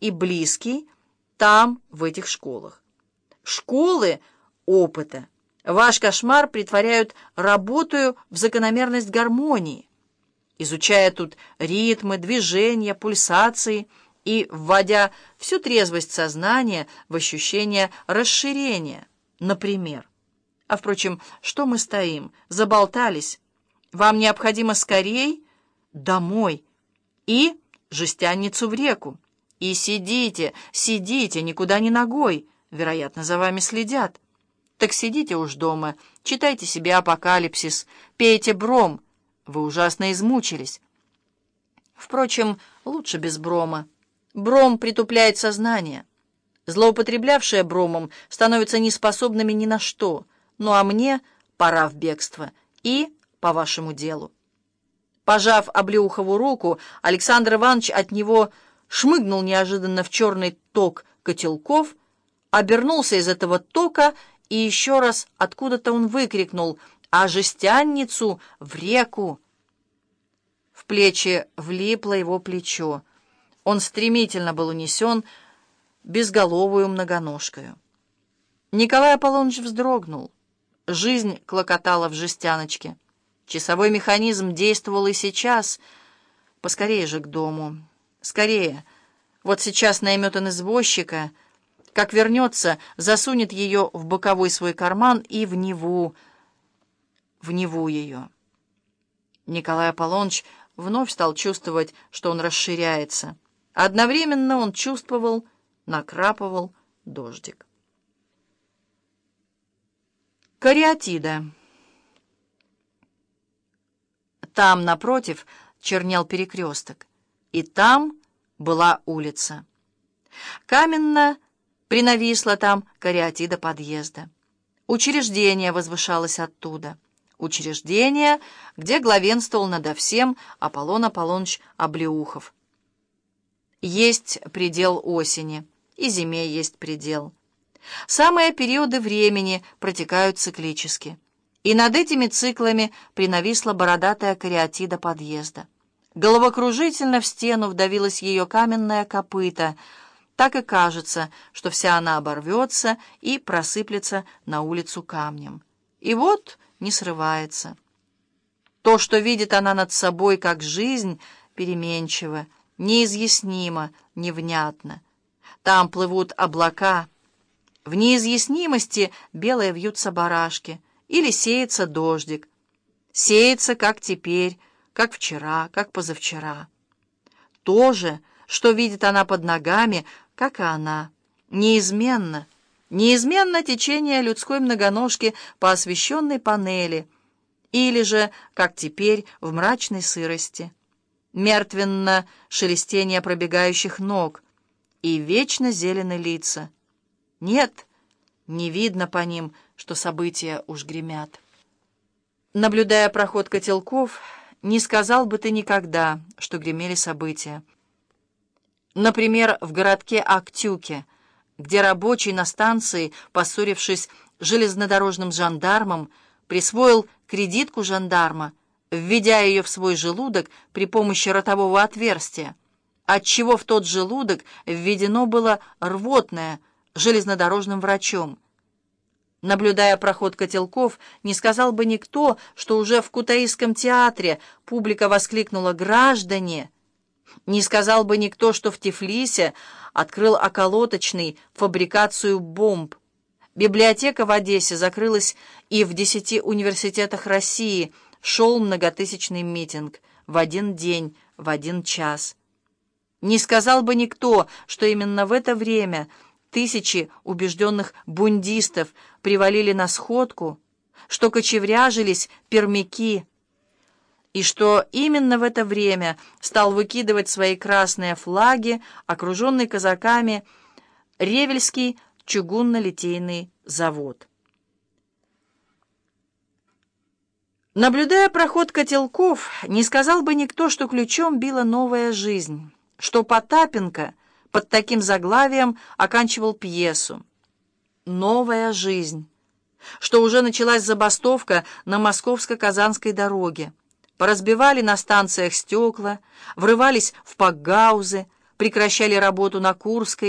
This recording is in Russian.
и близкий там, в этих школах. Школы опыта. Ваш кошмар притворяют работаю в закономерность гармонии, изучая тут ритмы, движения, пульсации и вводя всю трезвость сознания в ощущение расширения, например. А, впрочем, что мы стоим? Заболтались. Вам необходимо скорей домой и жестянницу в реку. И сидите, сидите, никуда не ногой. Вероятно, за вами следят. Так сидите уж дома, читайте себе апокалипсис, пейте бром. Вы ужасно измучились. Впрочем, лучше без брома. Бром притупляет сознание. Злоупотреблявшие бромом становятся неспособными ни на что. Ну а мне пора в бегство. И по вашему делу. Пожав Облеухову руку, Александр Иванович от него шмыгнул неожиданно в черный ток котелков, обернулся из этого тока и еще раз откуда-то он выкрикнул «А жестянницу в реку!» В плечи влипло его плечо. Он стремительно был унесен безголовую многоножкою. Николай Аполлоныч вздрогнул. Жизнь клокотала в жестяночке. Часовой механизм действовал и сейчас. Поскорее же к дому. Скорее. Вот сейчас наймет он извозчика. Как вернется, засунет ее в боковой свой карман и в Неву. В Неву ее. Николай Аполлоныч вновь стал чувствовать, что он расширяется. Одновременно он чувствовал, накрапывал дождик. Кариатида. Там, напротив, чернел перекресток, и там была улица. Каменно принависла там кариатида подъезда. Учреждение возвышалось оттуда. Учреждение, где главенствовал надо всем Аполлон Аполлоныч Облеухов. Есть предел осени, и зиме есть предел. Самые периоды времени протекают циклически. И над этими циклами принависла бородатая кариатида подъезда. Головокружительно в стену вдавилась ее каменная копыта. Так и кажется, что вся она оборвется и просыплется на улицу камнем. И вот не срывается. То, что видит она над собой как жизнь, переменчиво, неизъяснимо, невнятно. Там плывут облака — в неизъяснимости белые вьются барашки, или сеется дождик. Сеется, как теперь, как вчера, как позавчера. То же, что видит она под ногами, как и она, неизменно, неизменно течение людской многоножки по освещенной панели, или же, как теперь, в мрачной сырости, мертвенно шелестение пробегающих ног и вечно зеленые лица — нет, не видно по ним, что события уж гремят. Наблюдая проход котелков, не сказал бы ты никогда, что гремели события. Например, в городке Актюке, где рабочий на станции, поссорившись железнодорожным жандармом, присвоил кредитку жандарма, введя ее в свой желудок при помощи ротового отверстия, отчего в тот желудок введено было рвотное, железнодорожным врачом. Наблюдая проход котелков, не сказал бы никто, что уже в Кутаисском театре публика воскликнула «Граждане!». Не сказал бы никто, что в Тифлисе открыл околоточный фабрикацию бомб. Библиотека в Одессе закрылась, и в десяти университетах России шел многотысячный митинг в один день, в один час. Не сказал бы никто, что именно в это время – Тысячи убежденных бундистов привалили на сходку, что кочевряжились пермяки, и что именно в это время стал выкидывать свои красные флаги, окруженный казаками, Ревельский чугунно-литейный завод. Наблюдая проход котелков, не сказал бы никто, что ключом била новая жизнь, что Потапенко — под таким заглавием оканчивал пьесу «Новая жизнь», что уже началась забастовка на московско-казанской дороге. Поразбивали на станциях стекла, врывались в пакгаузы, прекращали работу на Курской,